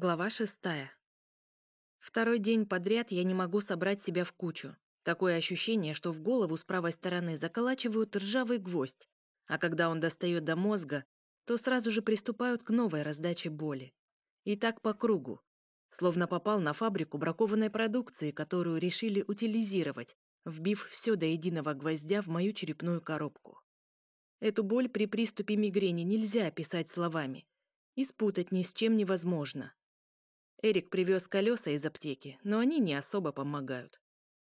Глава шестая. Второй день подряд я не могу собрать себя в кучу. Такое ощущение, что в голову с правой стороны заколачивают ржавый гвоздь, а когда он достает до мозга, то сразу же приступают к новой раздаче боли. И так по кругу. Словно попал на фабрику бракованной продукции, которую решили утилизировать, вбив все до единого гвоздя в мою черепную коробку. Эту боль при приступе мигрени нельзя описать словами. И спутать ни с чем невозможно. Эрик привез колеса из аптеки, но они не особо помогают.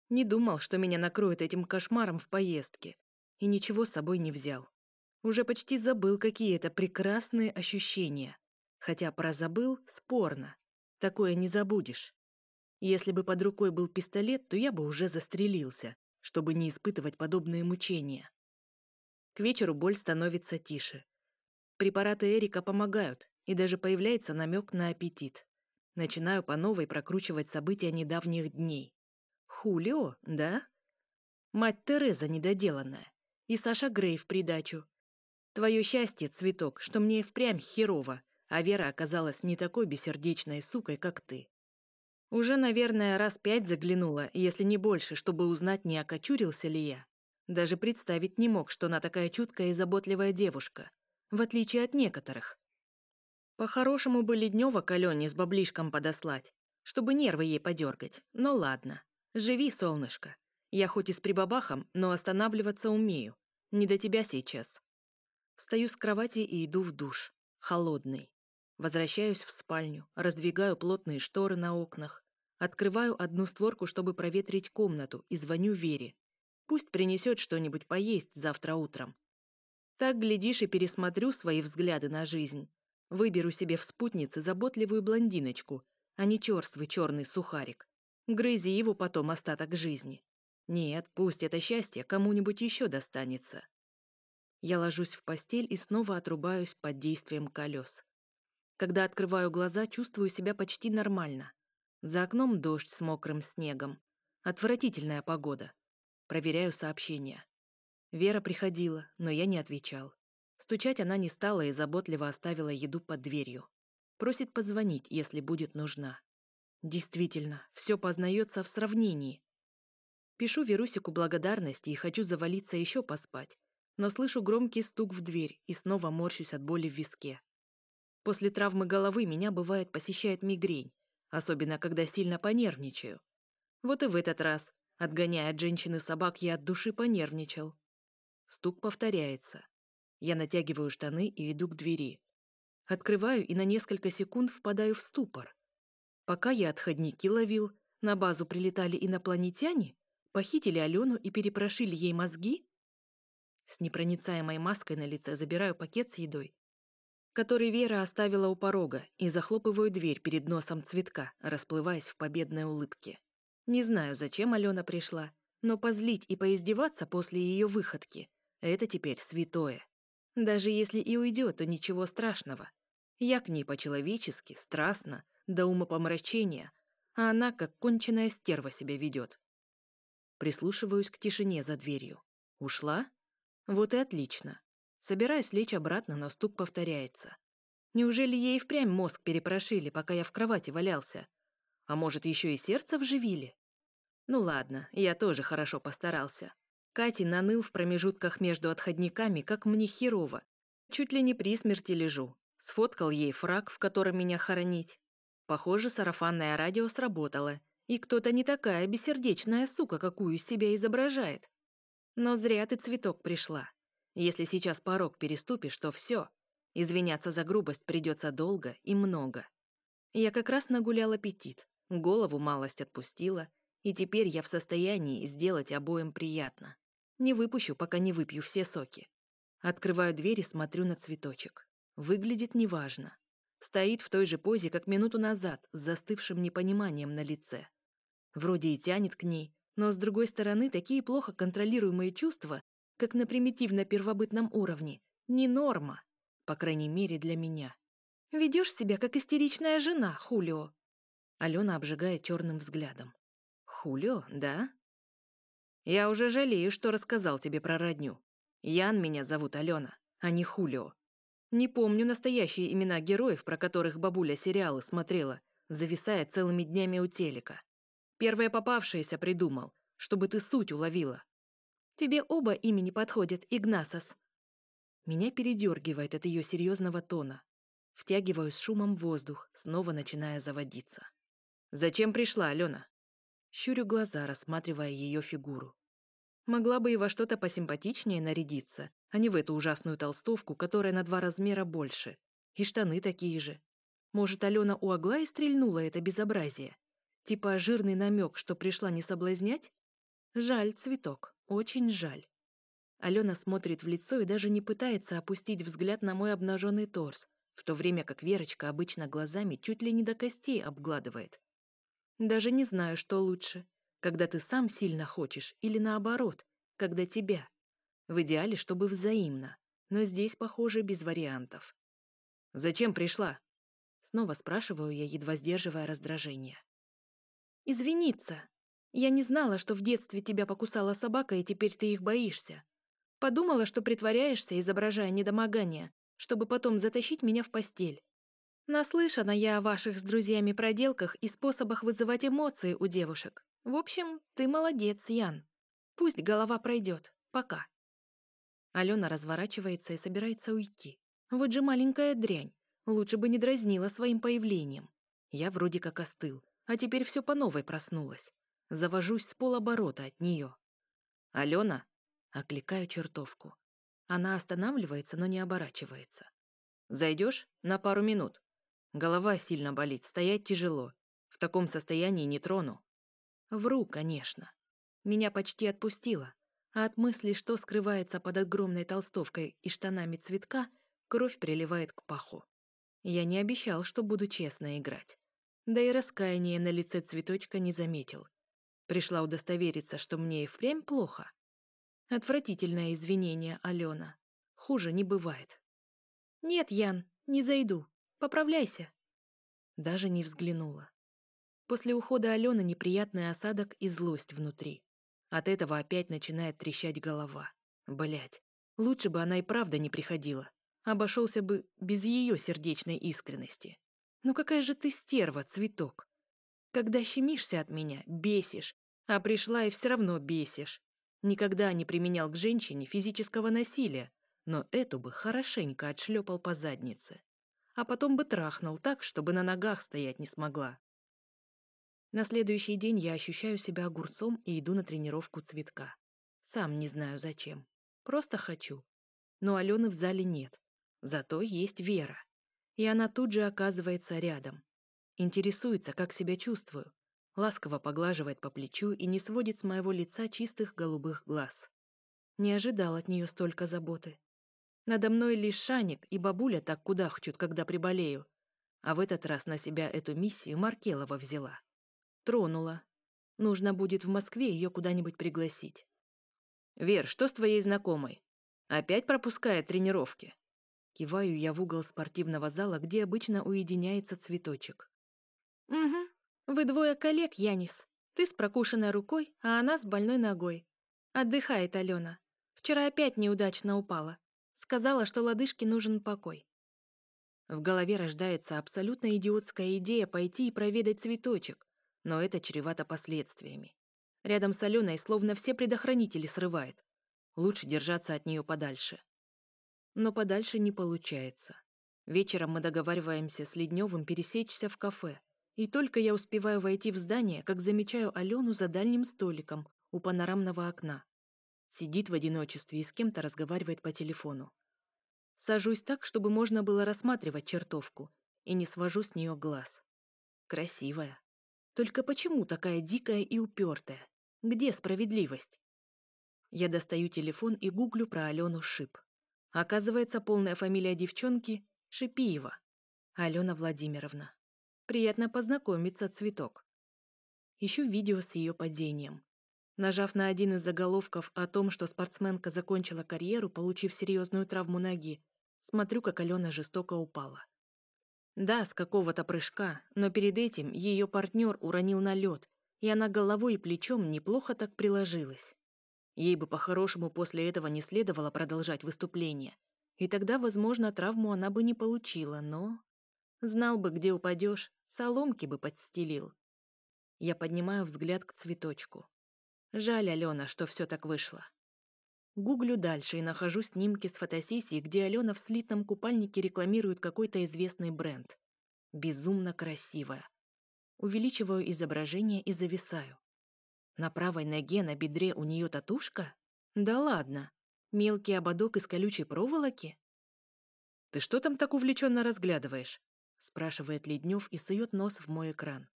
Не думал, что меня накроет этим кошмаром в поездке, и ничего с собой не взял. Уже почти забыл, какие это прекрасные ощущения. Хотя про забыл спорно. Такое не забудешь. Если бы под рукой был пистолет, то я бы уже застрелился, чтобы не испытывать подобные мучения. К вечеру боль становится тише. Препараты Эрика помогают, и даже появляется намек на аппетит. Начинаю по новой прокручивать события недавних дней. Хулио, да? Мать Тереза недоделанная. И Саша Грей в придачу. Твое счастье, цветок, что мне впрямь херово, а Вера оказалась не такой бессердечной сукой, как ты. Уже, наверное, раз пять заглянула, если не больше, чтобы узнать, не окочурился ли я. Даже представить не мог, что она такая чуткая и заботливая девушка, в отличие от некоторых. По-хорошему бы Леднева к Алене с баблишком подослать, чтобы нервы ей подергать. Но ладно. Живи, солнышко. Я хоть и с прибабахом, но останавливаться умею. Не до тебя сейчас. Встаю с кровати и иду в душ. Холодный. Возвращаюсь в спальню, раздвигаю плотные шторы на окнах, открываю одну створку, чтобы проветрить комнату, и звоню Вере. Пусть принесет что-нибудь поесть завтра утром. Так, глядишь, и пересмотрю свои взгляды на жизнь. Выберу себе в спутнице заботливую блондиночку, а не черствый черный сухарик. Грызи его потом остаток жизни. Нет, пусть это счастье кому-нибудь еще достанется. Я ложусь в постель и снова отрубаюсь под действием колес. Когда открываю глаза, чувствую себя почти нормально. За окном дождь с мокрым снегом. Отвратительная погода. Проверяю сообщения. Вера приходила, но я не отвечал. Стучать она не стала и заботливо оставила еду под дверью. Просит позвонить, если будет нужна. Действительно, все познается в сравнении. Пишу Верусику благодарности и хочу завалиться еще поспать, но слышу громкий стук в дверь и снова морщусь от боли в виске. После травмы головы меня бывает посещает мигрень, особенно когда сильно понервничаю. Вот и в этот раз, отгоняя от женщины собак, я от души понервничал. Стук повторяется. Я натягиваю штаны и иду к двери. Открываю и на несколько секунд впадаю в ступор. Пока я отходники ловил, на базу прилетали инопланетяне, похитили Алену и перепрошили ей мозги? С непроницаемой маской на лице забираю пакет с едой, который Вера оставила у порога, и захлопываю дверь перед носом цветка, расплываясь в победной улыбке. Не знаю, зачем Алена пришла, но позлить и поиздеваться после ее выходки — это теперь святое. Даже если и уйдет, то ничего страшного. Я к ней по-человечески, страстно, до умопомрачения, а она как конченая стерва себя ведет. Прислушиваюсь к тишине за дверью. Ушла? Вот и отлично. Собираюсь лечь обратно, но стук повторяется. Неужели ей впрямь мозг перепрошили, пока я в кровати валялся? А может, еще и сердце вживили? Ну ладно, я тоже хорошо постарался. Кати наныл в промежутках между отходниками, как мне херово. Чуть ли не при смерти лежу. Сфоткал ей фраг, в котором меня хоронить. Похоже, сарафанное радио сработало, и кто-то не такая бессердечная сука, какую себя изображает. Но зря ты, цветок, пришла. Если сейчас порог переступишь, то все. Извиняться за грубость придется долго и много. Я как раз нагулял аппетит, голову малость отпустила, и теперь я в состоянии сделать обоим приятно. Не выпущу, пока не выпью все соки. Открываю дверь и смотрю на цветочек. Выглядит неважно. Стоит в той же позе, как минуту назад, с застывшим непониманием на лице. Вроде и тянет к ней, но с другой стороны такие плохо контролируемые чувства, как на примитивно-первобытном уровне, не норма, по крайней мере для меня. Ведешь себя, как истеричная жена, Хулио. Алена обжигает черным взглядом. Хулио, да? Я уже жалею, что рассказал тебе про родню. Ян меня зовут Алена, а не Хулио. Не помню настоящие имена героев, про которых бабуля сериалы смотрела, зависая целыми днями у телека. Первое попавшееся придумал, чтобы ты суть уловила. Тебе оба имени подходят, Игнасос. Меня передергивает от ее серьезного тона. Втягиваю с шумом воздух, снова начиная заводиться. «Зачем пришла, Алена?» Щурю глаза, рассматривая ее фигуру. Могла бы и во что-то посимпатичнее нарядиться, а не в эту ужасную толстовку, которая на два размера больше. И штаны такие же. Может, Алена у Аглаи стрельнула это безобразие? Типа жирный намек, что пришла не соблазнять? Жаль, цветок, очень жаль. Алена смотрит в лицо и даже не пытается опустить взгляд на мой обнаженный торс, в то время как Верочка обычно глазами чуть ли не до костей обгладывает. Даже не знаю, что лучше, когда ты сам сильно хочешь или наоборот, когда тебя. В идеале, чтобы взаимно, но здесь, похоже, без вариантов. «Зачем пришла?» Снова спрашиваю я, едва сдерживая раздражение. «Извиниться. Я не знала, что в детстве тебя покусала собака, и теперь ты их боишься. Подумала, что притворяешься, изображая недомогание, чтобы потом затащить меня в постель. Наслышана я о ваших с друзьями проделках и способах вызывать эмоции у девушек. В общем, ты молодец, Ян. Пусть голова пройдет. Пока. Алена разворачивается и собирается уйти. Вот же маленькая дрянь. Лучше бы не дразнила своим появлением. Я вроде как остыл, а теперь все по новой проснулась. Завожусь с полоборота от нее. «Алена?» Окликаю чертовку. Она останавливается, но не оборачивается. Зайдешь на пару минут. Голова сильно болит, стоять тяжело. В таком состоянии не трону. Вру, конечно. Меня почти отпустило, а от мысли, что скрывается под огромной толстовкой и штанами цветка, кровь приливает к паху. Я не обещал, что буду честно играть. Да и раскаяния на лице цветочка не заметил. Пришла удостовериться, что мне и впрямь плохо. Отвратительное извинение, Алена. Хуже не бывает. Нет, Ян, не зайду. Поправляйся. Даже не взглянула. После ухода Алены неприятный осадок и злость внутри. От этого опять начинает трещать голова. Блять, лучше бы она и правда не приходила. Обошелся бы без ее сердечной искренности. Ну какая же ты стерва, цветок. Когда щемишься от меня, бесишь, а пришла и все равно бесишь. Никогда не применял к женщине физического насилия, но эту бы хорошенько отшлепал по заднице. А потом бы трахнул так, чтобы на ногах стоять не смогла. На следующий день я ощущаю себя огурцом и иду на тренировку цветка. Сам не знаю зачем. Просто хочу. Но Алены в зале нет. Зато есть Вера. И она тут же оказывается рядом. Интересуется, как себя чувствую ласково поглаживает по плечу и не сводит с моего лица чистых голубых глаз. Не ожидал от нее столько заботы. Надо мной лишь Шаник и бабуля так кудахчут, когда приболею. А в этот раз на себя эту миссию Маркелова взяла. Тронула. Нужно будет в Москве ее куда-нибудь пригласить. «Вер, что с твоей знакомой? Опять пропускает тренировки?» Киваю я в угол спортивного зала, где обычно уединяется цветочек. «Угу, вы двое коллег, Янис. Ты с прокушенной рукой, а она с больной ногой. Отдыхает Алена. Вчера опять неудачно упала. Сказала, что лодыжке нужен покой. В голове рождается абсолютно идиотская идея пойти и проведать цветочек, но это чревато последствиями. Рядом с Аленой словно все предохранители срывает. Лучше держаться от нее подальше. Но подальше не получается. Вечером мы договариваемся с Ледневым пересечься в кафе, и только я успеваю войти в здание, как замечаю Алену за дальним столиком у панорамного окна. Сидит в одиночестве и с кем-то разговаривает по телефону. Сажусь так, чтобы можно было рассматривать чертовку, и не свожу с нее глаз. Красивая. Только почему такая дикая и упертая? Где справедливость? Я достаю телефон и гуглю про Алену Шип. Оказывается, полная фамилия девчонки — Шипиева. Алена Владимировна. Приятно познакомиться, цветок. Ищу видео с ее падением. Нажав на один из заголовков о том, что спортсменка закончила карьеру, получив серьезную травму ноги, смотрю, как Алена жестоко упала. Да, с какого-то прыжка, но перед этим ее партнер уронил на лед, и она головой и плечом неплохо так приложилась. Ей бы по-хорошему после этого не следовало продолжать выступление. И тогда, возможно, травму она бы не получила, но... Знал бы, где упадешь, соломки бы подстелил. Я поднимаю взгляд к цветочку. Жаль, Алена, что все так вышло. Гуглю дальше и нахожу снимки с фотосессии, где Алена в слитном купальнике рекламирует какой-то известный бренд. Безумно красивая. Увеличиваю изображение и зависаю. На правой ноге на бедре у нее татушка? Да ладно. Мелкий ободок из колючей проволоки? «Ты что там так увлеченно разглядываешь?» спрашивает Леднев и сует нос в мой экран.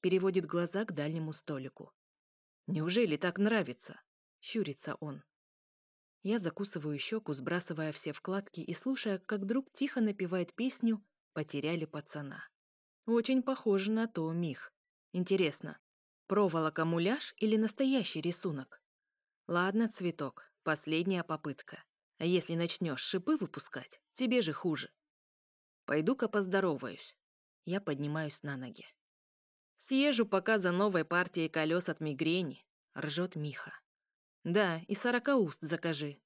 Переводит глаза к дальнему столику. «Неужели так нравится?» Щурится он. Я закусываю щеку, сбрасывая все вкладки и слушая, как друг тихо напевает песню «Потеряли пацана». Очень похоже на то, Мих. Интересно, проволока муляж или настоящий рисунок? Ладно, цветок, последняя попытка. А если начнешь шипы выпускать, тебе же хуже. Пойду-ка поздороваюсь. Я поднимаюсь на ноги. Съезжу пока за новой партией колес от мигрени, ржет Миха. Да, и сорока уст закажи.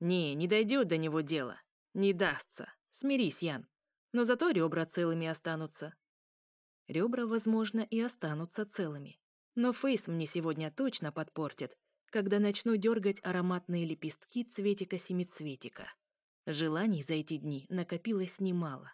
Не, не дойдет до него дело. Не дастся. Смирись, Ян. Но зато ребра целыми останутся. Ребра, возможно, и останутся целыми. Но фейс мне сегодня точно подпортит, когда начну дергать ароматные лепестки цветика-семицветика. Желаний за эти дни накопилось немало.